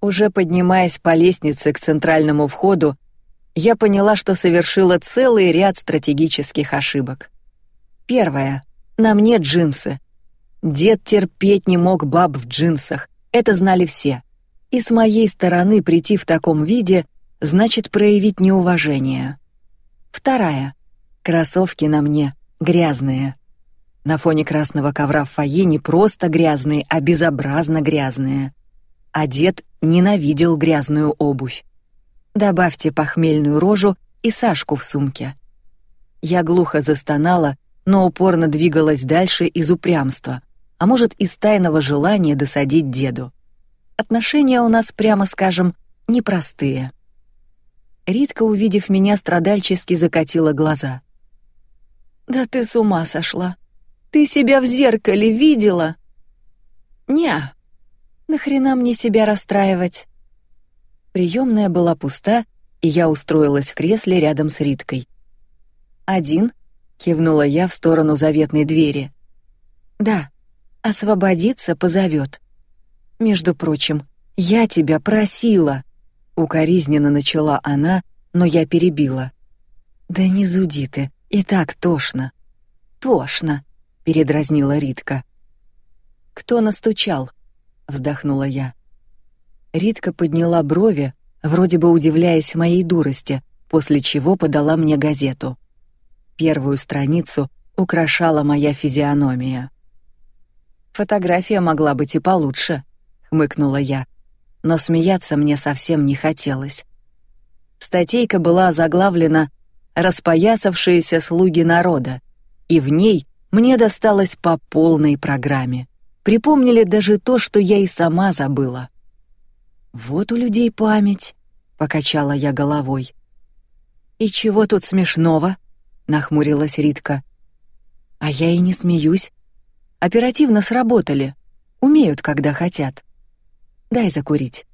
Уже поднимаясь по лестнице к центральному входу, я поняла, что совершила целый ряд стратегических ошибок. Первое. На мне джинсы. Дед терпеть не мог баб в джинсах, это знали все. И с моей стороны прийти в таком виде значит проявить неуважение. Вторая. Кроссовки на мне грязные. На фоне красного ковра в фойе не просто грязные, а безобразно грязные. А дед ненавидел грязную обувь. Добавьте похмельную рожу и Сашку в сумке. Я глухо застонала, но упорно двигалась дальше из упрямства, а может, из тайного желания досадить деду. Отношения у нас, прямо скажем, непростые. Ритка, увидев меня, страдальчески закатила глаза. «Да ты с ума сошла! Ты себя в зеркале видела?» «Не, нахрена мне себя расстраивать?» Приемная была пуста, и я устроилась в кресле рядом с Риткой. «Один?» — кивнула я в сторону заветной двери. «Да, освободиться позовет. Между прочим, я тебя просила!» Укоризненно начала она, но я перебила. «Да не зуди ты, и так тошно». «Тошно», — передразнила Ритка. «Кто настучал?» — вздохнула я. Ритка подняла брови, вроде бы удивляясь моей дурости, после чего подала мне газету. Первую страницу украшала моя физиономия. Фотография могла быть и получше, хмыкнула я, но смеяться мне совсем не хотелось. Статейка была заглавлена «Распоясавшиеся слуги народа», и в ней мне досталось по полной программе. Припомнили даже то, что я и сама забыла. Вот у людей память, покачала я головой. И чего тут смешного? нахмурилась Ритка. А я и не смеюсь. Оперативно сработали. Умеют, когда хотят. Дай закурить.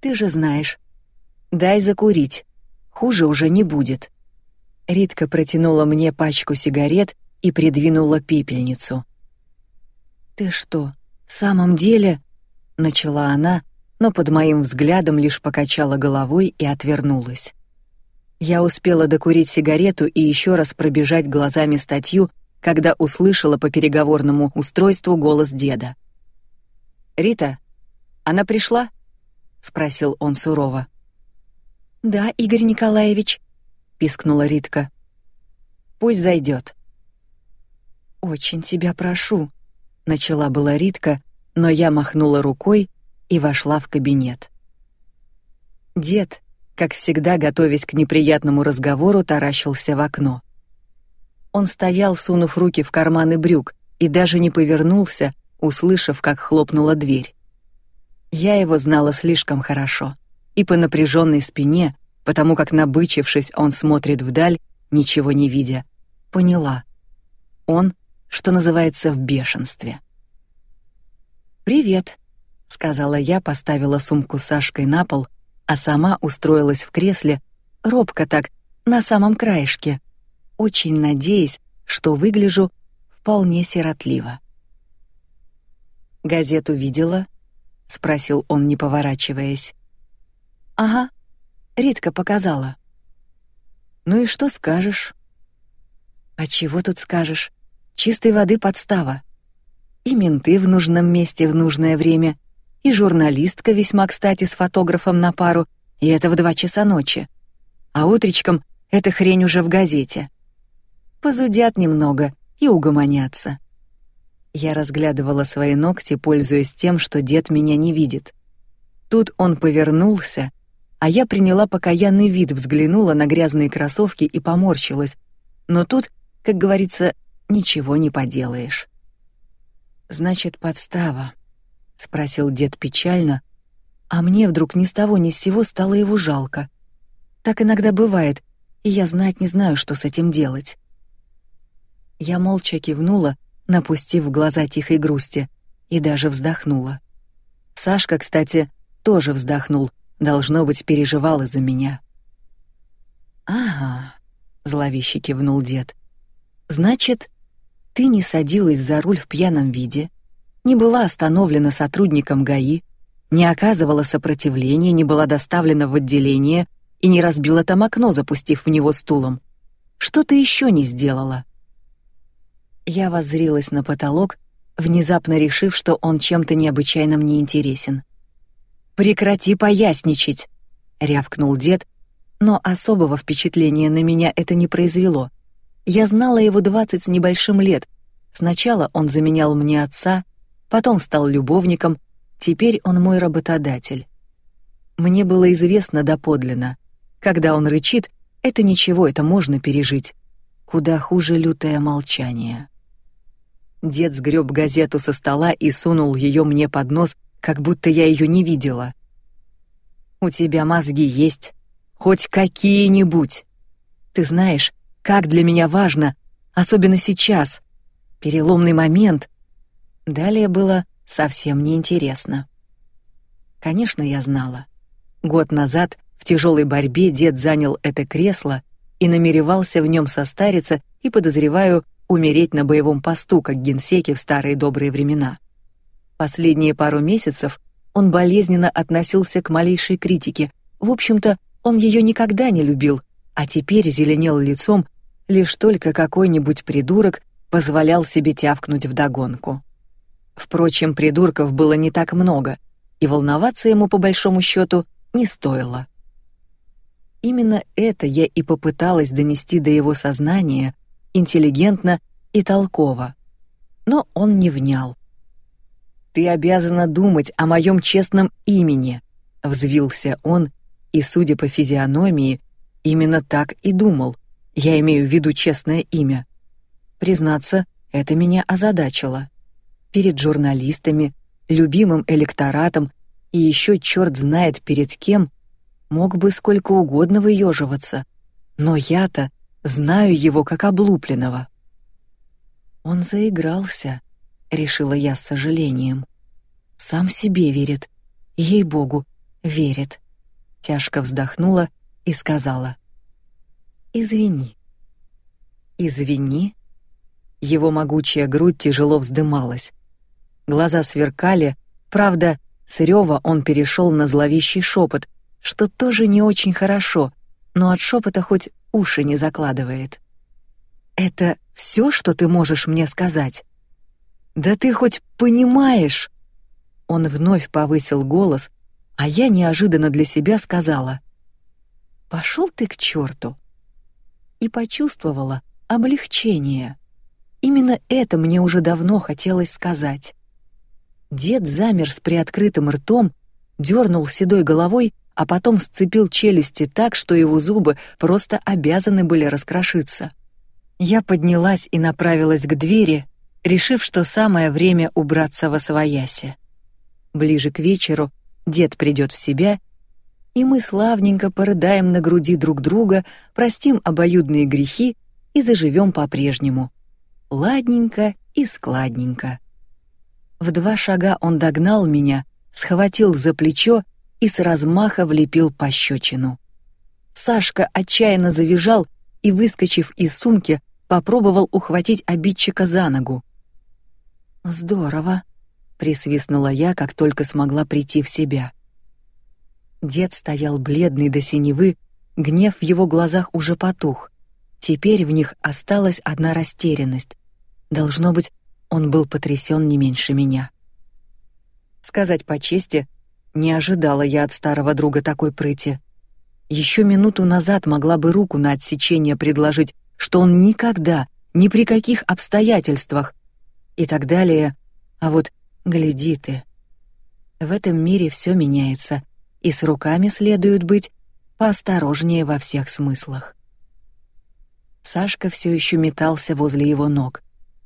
Ты же знаешь. Дай закурить. Хуже уже не будет. Ритка протянула мне пачку сигарет и придвинула пепельницу. Ты что, в самом деле? начала она, но под моим взглядом лишь покачала головой и отвернулась. Я успела докурить сигарету и еще раз пробежать глазами статью, когда услышала по переговорному устройству голос деда. Рита, она пришла? спросил он сурово. Да, Игорь Николаевич, пискнула Ритка. Пусть зайдет. Очень тебя прошу, начала была Ритка, но я махнула рукой, и вошла в кабинет. Дед, как всегда, готовясь к неприятному разговору, таращился в окно. Он стоял, сунув руки в карманы брюк, и даже не повернулся, услышав, как хлопнула дверь. Я его знала слишком хорошо, и по напряженной спине, потому как набычившись, он смотрит вдаль, ничего не видя, поняла. Он, что называется, в бешенстве. Привет, сказала я, поставила сумку с Сашкой на пол, а сама устроилась в кресле, робко так, на самом краешке, очень надеясь, что выгляжу вполне сиротливо. Газету видела? спросил он, не поворачиваясь. Ага, Ритка показала. Ну и что скажешь? А чего тут скажешь? Чистой воды подстава. И менты в нужном месте в нужное время, и журналистка весьма кстати с фотографом на пару, и это в два часа ночи. А утречком эта хрень уже в газете. Позудят немного и угомонятся. Я разглядывала свои ногти, пользуясь тем, что дед меня не видит. Тут он повернулся, а я приняла покаянный вид, взглянула на грязные кроссовки и поморщилась. Но тут, как говорится, ничего не поделаешь. Значит, подстава спросил дед печально, а мне вдруг ни с того ни с сего стало его жалко. Так иногда бывает, и я знать не знаю, что с этим делать. Я молча кивнула, напустив в глаза тихой грусти, и даже вздохнула. Сашка, кстати, тоже вздохнул, должно быть, переживал из-за меня. Ага, зловеще кивнул дед. Значит, ты не садилась за руль в пьяном виде, не была остановлена сотрудником ГАИ, не оказывала сопротивления, не была доставлена в отделение и не разбила там окно, запустив в него стулом? Что ты еще не сделала?» Я воззрилась на потолок, внезапно решив, что он чем-то необычайно мне интересен. «Прекрати поясничать!» — рявкнул дед, но особого впечатления на меня это не произвело. Я знала его двадцать с небольшим лет. Сначала он заменял мне отца, потом стал любовником, теперь он мой работодатель. Мне было известно доподлинно. Когда он рычит, это ничего, это можно пережить. Куда хуже лютое молчание. Дед сгреб газету со стола и сунул ее мне под нос, как будто я ее не видела. «У тебя мозги есть, хоть какие-нибудь. Ты знаешь, как для меня важно, особенно сейчас, переломный момент». Далее было совсем неинтересно. Конечно, я знала. Год назад в тяжелой борьбе дед занял это кресло и намеревался в нем состариться и, подозреваю, умереть на боевом посту, как генсеки в старые добрые времена. Последние пару месяцев он болезненно относился к малейшей критике. В общем-то, он ее никогда не любил, а теперь зеленел лицом, лишь только какой-нибудь придурок позволял себе тявкнуть вдогонку. Впрочем, придурков было не так много, и волноваться ему по большому счету не стоило. Именно это я и попыталась донести до его сознания, интеллигентно и толково. Но он не внял. «Ты обязана думать о моем честном имени», — взвился он, и, судя по физиономии, именно так и думал. Я имею в виду честное имя. Признаться, это меня озадачило. Перед журналистами, любимым электоратом и еще черт знает перед кем мог бы сколько угодно выеживаться, но я-то Знаю его как облупленного. Он заигрался, решила я с сожалением. Сам себе верит, ей-богу, верит. Тяжко вздохнула и сказала: "Извини". "Извини". Его могучая грудь тяжело вздымалась. Глаза сверкали, правда, с рева он перешел на зловещий шепот, что тоже не очень хорошо, но от шепота хоть уши не закладывает. Это все, что ты можешь мне сказать? Да ты хоть понимаешь? Он вновь повысил голос, а я неожиданно для себя сказала: "Пошел ты к черту!" И почувствовала облегчение. Именно это мне уже давно хотелось сказать. Дед замер с приоткрытым ртом, дернул седой головой а потом сцепил челюсти так, что его зубы просто обязаны были раскрошиться. Я поднялась и направилась к двери, решив, что самое время убраться во свояси. Ближе к вечеру дед придет в себя, и мы славненько порыдаем на груди друг друга, простим обоюдные грехи и заживем по-прежнему. Ладненько и складненько. В два шага он догнал меня, схватил за плечо и с размаха влепил пощечину. Сашка отчаянно завизжал и, выскочив из сумки, попробовал ухватить обидчика за ногу. «Здорово», — присвистнула я, как только смогла прийти в себя. Дед стоял бледный до синевы, гнев в его глазах уже потух. Теперь в них осталась одна растерянность. Должно быть, он был потрясен не меньше меня. Сказать по чести, не ожидала я от старого друга такой прыти. Еще минуту назад могла бы руку на отсечение предложить, что он никогда, ни при каких обстоятельствах и так далее. А вот гляди ты. В этом мире все меняется, и с руками следует быть поосторожнее во всех смыслах. Сашка все еще метался возле его ног.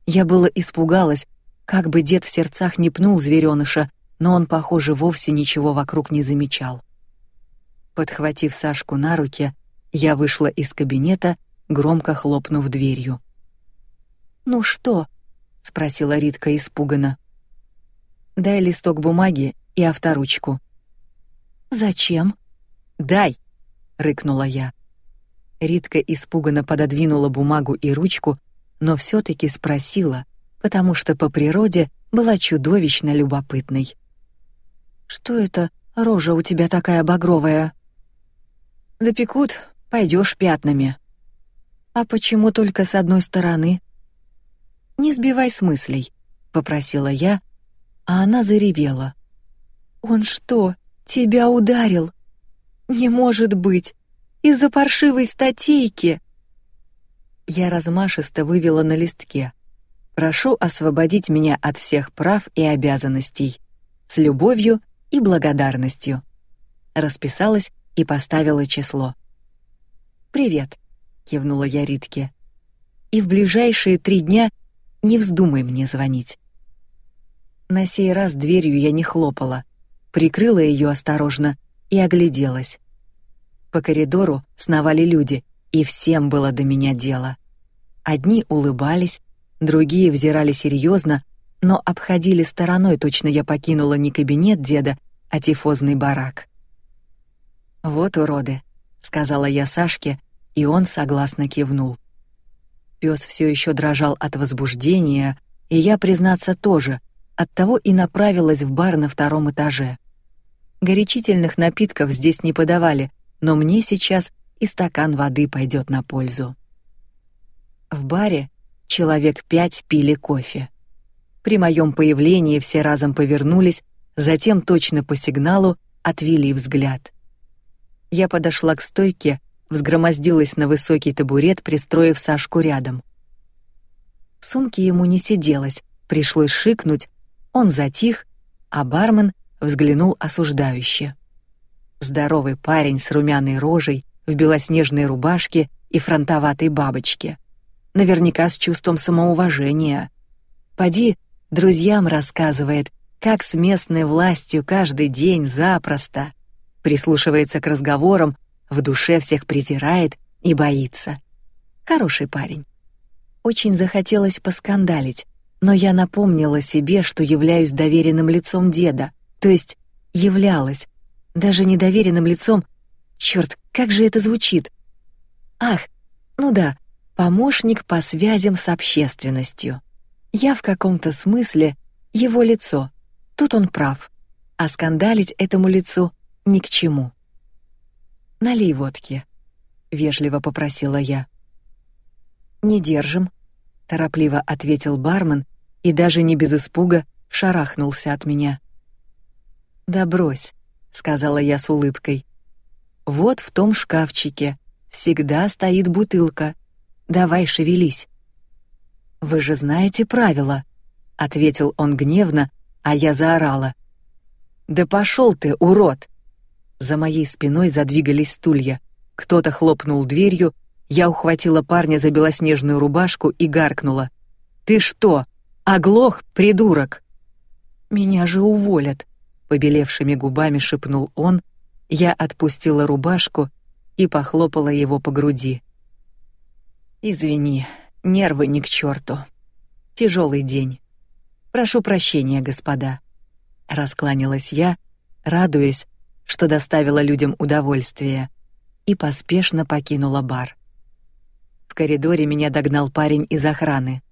Я было испугалась, как бы дед в сердцах не пнул звереныша, но он, похоже, вовсе ничего вокруг не замечал. Подхватив Сашку на руки, я вышла из кабинета, громко хлопнув дверью. «Ну что?» — спросила Ритка испуганно. «Дай листок бумаги и авторучку». «Зачем?» «Дай!» — рыкнула я. Ритка испуганно пододвинула бумагу и ручку, но все таки спросила, потому что по природе была чудовищно любопытной. Что это рожа у тебя такая багровая? Допекут, пойдешь пятнами. А почему только с одной стороны? Не сбивай с мыслей, попросила я, а она заревела. Он что, тебя ударил? Не может быть. Из-за паршивой статейки. Я размашисто вывела на листке: Прошу освободить меня от всех прав и обязанностей. С любовью и благодарностью. Расписалась и поставила число. Привет, кивнула я Ритке. И в ближайшие три дня не вздумай мне звонить. На сей раз дверью я не хлопала, прикрыла ее осторожно и огляделась. По коридору сновали люди, и всем было до меня дело. Одни улыбались, другие взирали серьезно, но обходили стороной, точно я покинула не кабинет деда, а тифозный барак. Вот уроды, сказала я Сашке, и он согласно кивнул. Пёс все еще дрожал от возбуждения, и я, признаться, тоже. Оттого и направилась в бар на втором этаже. Горячительных напитков здесь не подавали, но мне сейчас и стакан воды пойдет на пользу. В баре человек пять пили кофе. При моем появлении все разом повернулись, затем точно по сигналу отвели взгляд. Я подошла к стойке, взгромоздилась на высокий табурет, пристроив Сашку рядом. В сумке ему не сиделось, пришлось шикнуть. Он затих, а бармен взглянул осуждающе. Здоровый парень с румяной рожей, в белоснежной рубашке и фронтоватой бабочке наверняка с чувством самоуважения. Поди, друзьям рассказывает, как с местной властью каждый день запросто прислушивается к разговорам, в душе всех презирает и боится. Хороший парень. Очень захотелось поскандалить, но я напомнила себе, что являюсь доверенным лицом деда, то есть являлась, даже не доверенным лицом. Черт, как же это звучит? Ах, ну да, помощник по связям с общественностью. Я в каком-то смысле его лицо. Тут он прав. А скандалить этому лицу ни к чему. Налей водки, вежливо попросила я. Не держим, торопливо ответил бармен и даже не без испуга шарахнулся от меня. Да брось, сказала я с улыбкой. Вот в том шкафчике всегда стоит бутылка. Давай, шевелись. Вы же знаете правила, ответил он гневно, а я заорала: "Да пошел ты, урод!" За моей спиной задвигались стулья. Кто-то хлопнул дверью, я ухватила парня за белоснежную рубашку и гаркнула: "Ты что, оглох, придурок?" Меня же уволят, побелевшими губами шепнул он. Я отпустила рубашку и похлопала его по груди. Извини, нервы ни к черту. Тяжелый день. Прошу прощения, господа. Раскланялась я, радуясь, что доставила людям удовольствие, и поспешно покинула бар. В коридоре меня догнал парень из охраны.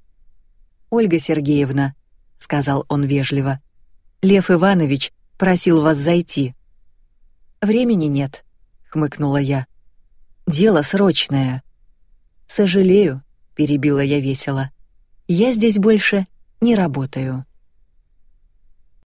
Ольга Сергеевна, сказал он вежливо, Лев Иванович просил вас зайти. Времени нет, хмыкнула я. Дело срочное. Сожалею, перебила я весело. Я здесь больше не работаю.